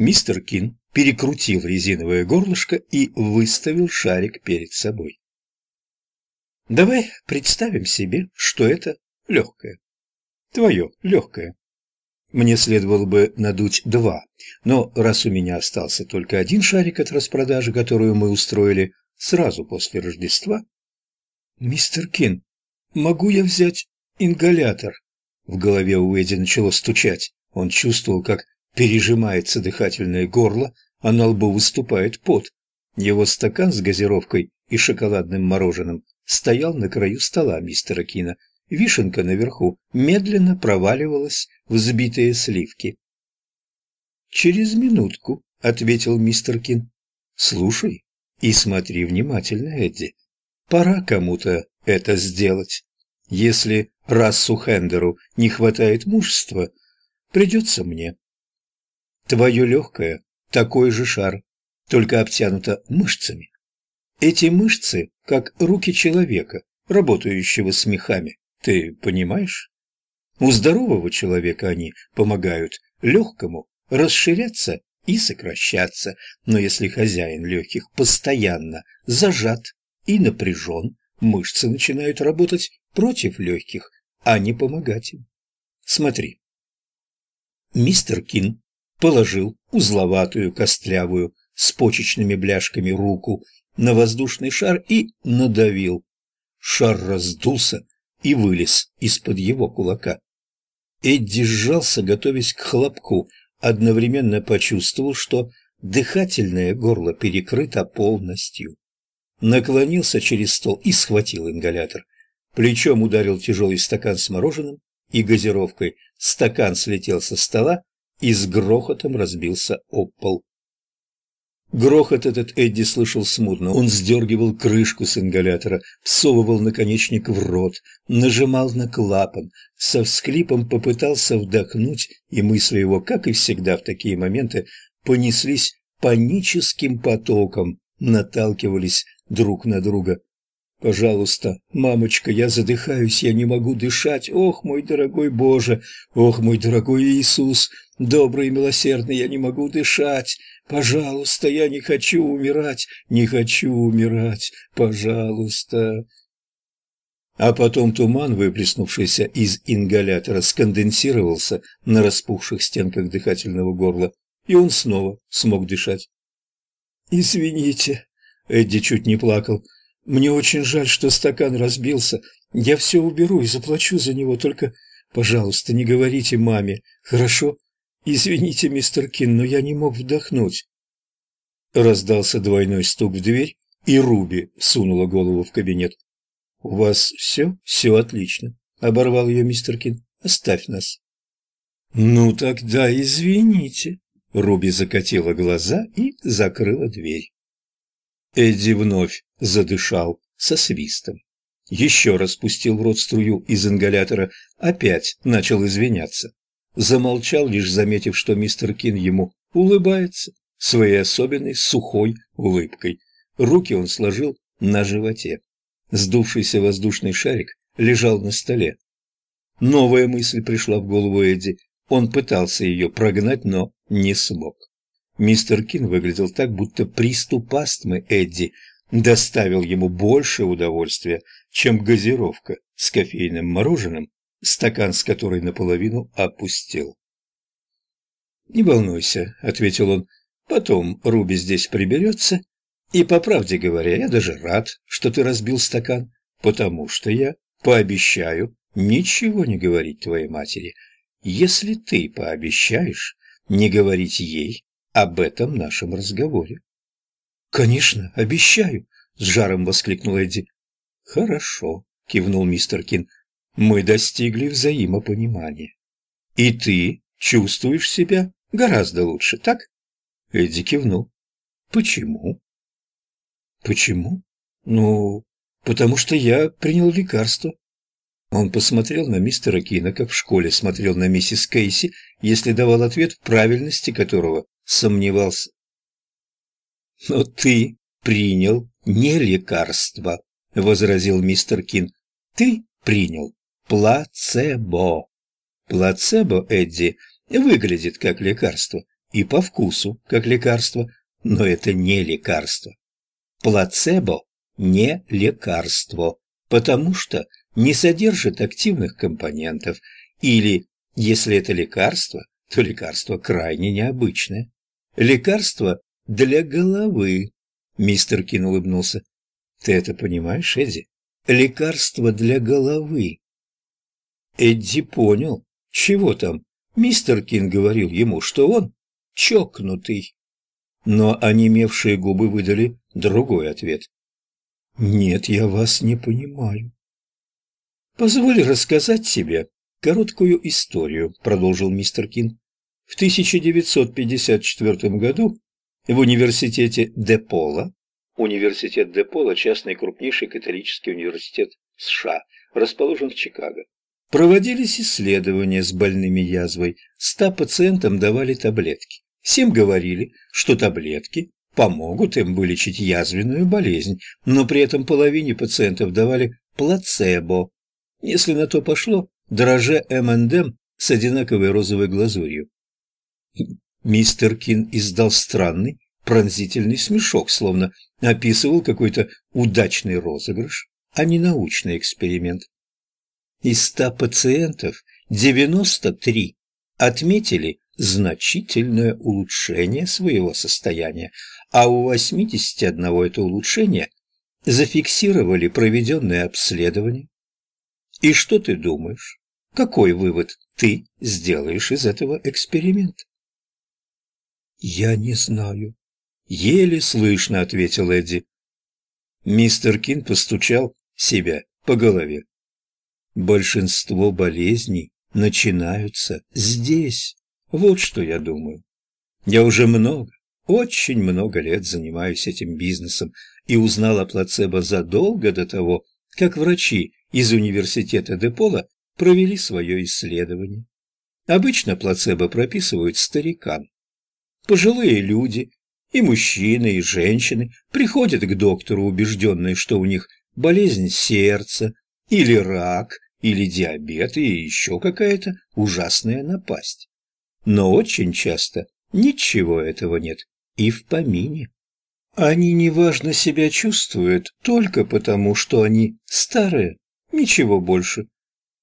Мистер Кин перекрутил резиновое горлышко и выставил шарик перед собой. Давай представим себе, что это легкое. Твое легкое. Мне следовало бы надуть два, но раз у меня остался только один шарик от распродажи, которую мы устроили сразу после Рождества... «Мистер Кин, могу я взять ингалятор?» В голове у Эдди начало стучать. Он чувствовал, как пережимается дыхательное горло, а на лбу выступает пот. Его стакан с газировкой и шоколадным мороженым стоял на краю стола мистера Кина. Вишенка наверху медленно проваливалась в сбитые сливки. «Через минутку», — ответил мистер Кин. «Слушай и смотри внимательно, Эдди. Пора кому-то это сделать. Если Рассу Хендеру не хватает мужества, придется мне. Твое легкое — такой же шар, только обтянуто мышцами. Эти мышцы, как руки человека, работающего с мехами, ты понимаешь? У здорового человека они помогают легкому расширяться и сокращаться, но если хозяин легких постоянно зажат и напряжен, мышцы начинают работать против легких, а не помогать им. Смотри. Мистер Кин положил узловатую, костлявую, с почечными бляшками руку на воздушный шар и надавил. Шар раздулся и вылез из-под его кулака. Эдди сжался, готовясь к хлопку, одновременно почувствовал, что дыхательное горло перекрыто полностью. Наклонился через стол и схватил ингалятор. Плечом ударил тяжелый стакан с мороженым и газировкой. Стакан слетел со стола и с грохотом разбился об пол. Грохот этот Эдди слышал смутно. Он сдергивал крышку с ингалятора, всовывал наконечник в рот, нажимал на клапан, со всклипом попытался вдохнуть, и мысли его, как и всегда в такие моменты, понеслись паническим потоком, наталкивались друг на друга. «Пожалуйста, мамочка, я задыхаюсь, я не могу дышать. Ох, мой дорогой Боже! Ох, мой дорогой Иисус! Добрый и милосердный, я не могу дышать! Пожалуйста, я не хочу умирать, не хочу умирать! Пожалуйста!» А потом туман, выплеснувшийся из ингалятора, сконденсировался на распухших стенках дыхательного горла, и он снова смог дышать. «Извините», — Эдди чуть не плакал, — мне очень жаль, что стакан разбился. Я все уберу и заплачу за него, только, пожалуйста, не говорите маме, хорошо? Извините, мистер Кин, но я не мог вдохнуть. Раздался двойной стук в дверь, и Руби сунула голову в кабинет. «У вас все? Все отлично», — оборвал ее мистер Кин. «Оставь нас». «Ну тогда извините», — Руби закатила глаза и закрыла дверь. Эдди вновь задышал со свистом. Еще раз пустил в рот струю из ингалятора, опять начал извиняться. Замолчал, лишь заметив, что мистер Кин ему улыбается своей особенной сухой улыбкой. Руки он сложил на животе. Сдувшийся воздушный шарик лежал на столе. Новая мысль пришла в голову Эдди. Он пытался ее прогнать, но не смог. Мистер Кин выглядел так, будто приступ астмы Эдди доставил ему больше удовольствия, чем газировка с кофейным мороженым, стакан с которой наполовину опустил. «Не волнуйся», — ответил он, — «потом Руби здесь приберется, и, по правде говоря, я даже рад, что ты разбил стакан, потому что я пообещаю ничего не говорить твоей матери, если ты пообещаешь не говорить ей об этом нашем разговоре. «Конечно, обещаю!» — с жаром воскликнул Эдди. «Хорошо», — кивнул мистер Кин. «Мы достигли взаимопонимания. И ты чувствуешь себя гораздо лучше, так?» Эдди кивнул. «Почему?» «Почему? Ну, потому что я принял лекарство». Он посмотрел на мистера Кина, как в школе смотрел на миссис Кейси, если давал ответ, в правильности которого сомневался. «Но ты принял не лекарство», — возразил мистер Кин. «Ты принял плацебо. Плацебо, Эдди, выглядит как лекарство, и по вкусу, как лекарство, но это не лекарство. Плацебо не лекарство, потому что не содержит активных компонентов, или, если это лекарство, то лекарство крайне необычное. Лекарство для головы. Мистер Кин улыбнулся. Ты это понимаешь, Эдди? Лекарство для головы. Эдди понял, чего там. Мистер Кин говорил ему, что он чокнутый. Но онемевшие губы выдали другой ответ. «Нет, я вас не понимаю». «Позволь рассказать тебе короткую историю», — продолжил мистер Кин. В 1954 году в университете Депола, университет Депола – частный крупнейший католический университет США, расположен в Чикаго, проводились исследования с больными язвой. Ста пациентам давали таблетки. Всем говорили, что таблетки помогут им вылечить язвенную болезнь, но при этом половине пациентов давали плацебо. Если на то пошло, дроже МНДМ с одинаковой розовой глазурью. Мистер Кин издал странный, пронзительный смешок, словно описывал какой-то удачный розыгрыш, а не научный эксперимент. Из ста пациентов девяносто три отметили значительное улучшение своего состояния, а у 81 это улучшение зафиксировали проведенное обследование. И что ты думаешь? Какой вывод ты сделаешь из этого эксперимента? Я не знаю. Еле слышно, ответил Эдди. Мистер Кин постучал себя по голове. Большинство болезней начинаются здесь. Вот что я думаю. Я уже много, очень много лет занимаюсь этим бизнесом и узнал о плацебо задолго до того, как врачи из университета Депола провели свое исследование. Обычно плацебо прописывают старикам. Пожилые люди, и мужчины, и женщины, приходят к доктору, убежденные, что у них болезнь сердца, или рак, или диабет, и еще какая-то ужасная напасть. Но очень часто ничего этого нет и в помине. Они неважно себя чувствуют только потому, что они старые, ничего больше.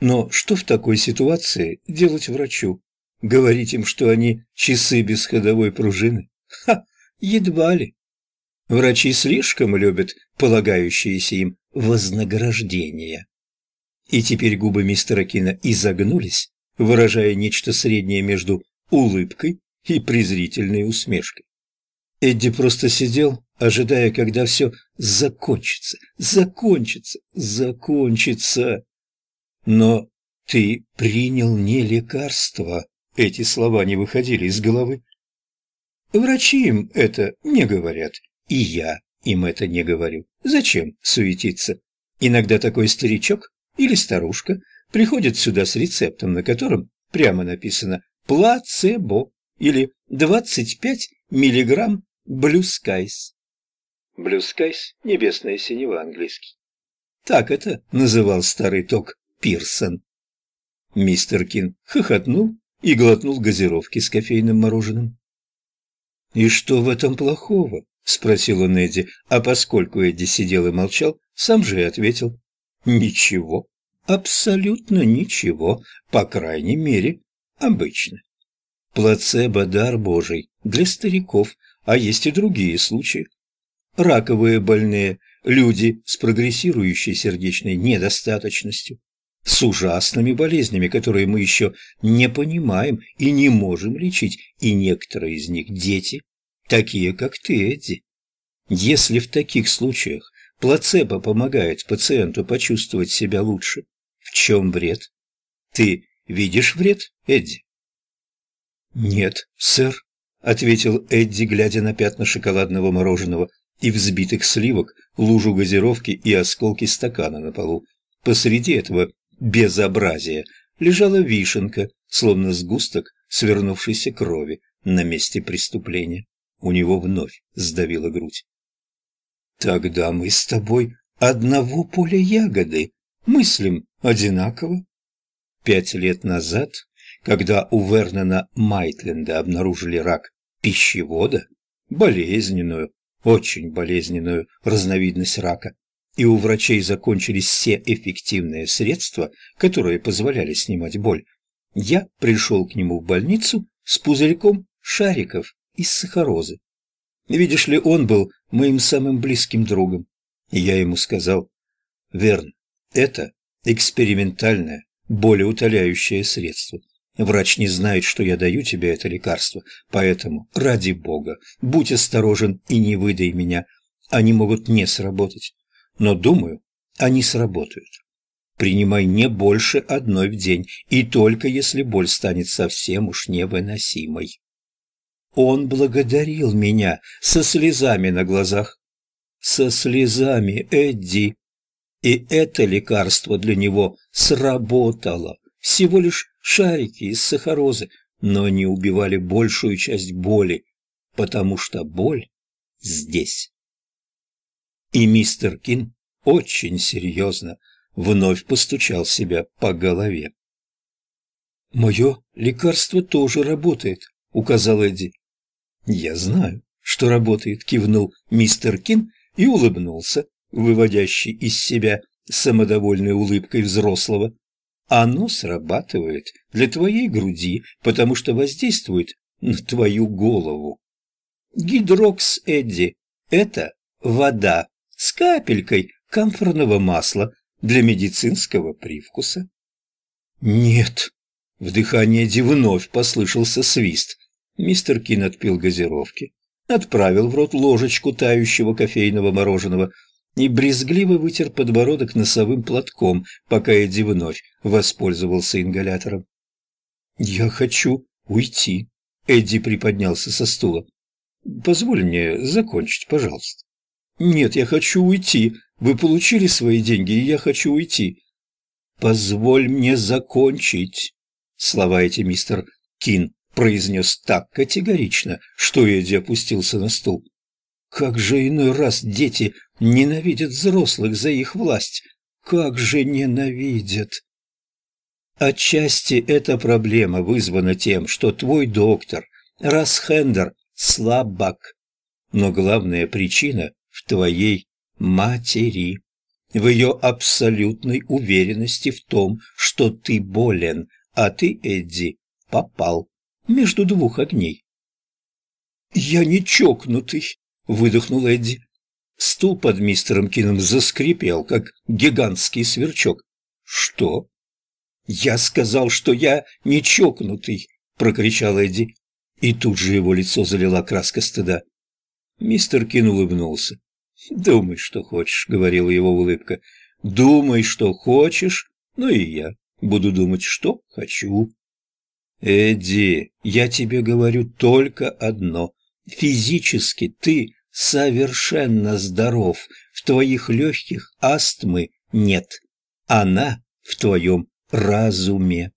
Но что в такой ситуации делать врачу? Говорить им, что они часы без ходовой пружины? Ха, едва ли. Врачи слишком любят полагающиеся им вознаграждения. И теперь губы мистера Кина изогнулись, выражая нечто среднее между улыбкой и презрительной усмешкой. Эдди просто сидел, ожидая, когда все закончится, закончится, закончится. Но ты принял не лекарство. Эти слова не выходили из головы. Врачи им это не говорят, и я им это не говорю. Зачем суетиться? Иногда такой старичок или старушка приходит сюда с рецептом, на котором прямо написано «плацебо» или «25 миллиграмм Blue Skies». Blue Skies – небесное синева английский. Так это называл старый ток Пирсон. Мистер Кин хохотнул и глотнул газировки с кофейным мороженым. «И что в этом плохого?» – спросил он Эдди, а поскольку Эдди сидел и молчал, сам же и ответил. «Ничего, абсолютно ничего, по крайней мере, обычно. Плацебо – дар Божий для стариков, а есть и другие случаи. Раковые больные, люди с прогрессирующей сердечной недостаточностью, с ужасными болезнями, которые мы еще не понимаем и не можем лечить, и некоторые из них дети, такие как ты, Эдди. Если в таких случаях плацебо помогает пациенту почувствовать себя лучше, в чем вред? Ты видишь вред, Эдди? Нет, сэр, ответил Эдди, глядя на пятна шоколадного мороженого и взбитых сливок, лужу газировки и осколки стакана на полу. Посреди этого безобразия лежала вишенка, словно сгусток свернувшейся крови на месте преступления. У него вновь сдавила грудь. «Тогда мы с тобой одного поля ягоды, мыслим одинаково. Пять лет назад когда у Вернона Майтленда обнаружили рак пищевода, болезненную, очень болезненную разновидность рака, и у врачей закончились все эффективные средства, которые позволяли снимать боль, я пришел к нему в больницу с пузырьком шариков из сахарозы. Видишь ли, он был моим самым близким другом. И я ему сказал, «Верн, это экспериментальное, болеутоляющее средство. Врач не знает, что я даю тебе это лекарство, поэтому, ради бога, будь осторожен и не выдай меня. Они могут не сработать, но, думаю, они сработают. Принимай не больше одной в день, и только если боль станет совсем уж невыносимой. Он благодарил меня со слезами на глазах. Со слезами, Эдди. И это лекарство для него сработало. Всего лишь шарики из сахарозы, но они убивали большую часть боли, потому что боль здесь. И мистер Кин очень серьезно вновь постучал себя по голове. «Мое лекарство тоже работает», — указал Эдди. «Я знаю, что работает», — кивнул мистер Кин и улыбнулся, выводящий из себя самодовольной улыбкой взрослого. «Оно срабатывает для твоей груди, потому что воздействует на твою голову. Гидрокс, Эдди, это вода с капелькой камфорного масла для медицинского привкуса». «Нет», — в дыхании Эдди вновь послышался свист. Мистер Кин отпил газировки, отправил в рот ложечку тающего кофейного мороженого и брезгливо вытер подбородок носовым платком, пока Эдди вновь воспользовался ингалятором. «Я хочу уйти», — Эдди приподнялся со стула. «Позволь мне закончить, пожалуйста». «Нет, я хочу уйти. Вы получили свои деньги, и я хочу уйти». «Позволь мне закончить», — слова эти мистер Кин произнес так категорично, что Эдди опустился на стул. Как же иной раз дети ненавидят взрослых за их власть. Как же ненавидят. Отчасти эта проблема вызвана тем, что твой доктор, Расхендер, слабак. Но главная причина в твоей матери, в ее абсолютной уверенности в том, что ты болен, а ты, Эдди, попал между двух огней. «Я не чокнутый», выдохнул Эдди. Стул под мистером Кином заскрипел, как гигантский сверчок. «Что?» «Я сказал, что я не чокнутый!» — прокричал Эдди. И тут же его лицо залила краска стыда. Мистер Кин улыбнулся. «Думай, что хочешь», — говорила его улыбка. «Думай, что хочешь, но и я буду думать, что хочу». «Эдди, я тебе говорю только одно. Физически ты совершенно здоров. В твоих легких астмы нет. Она в твоем разуме.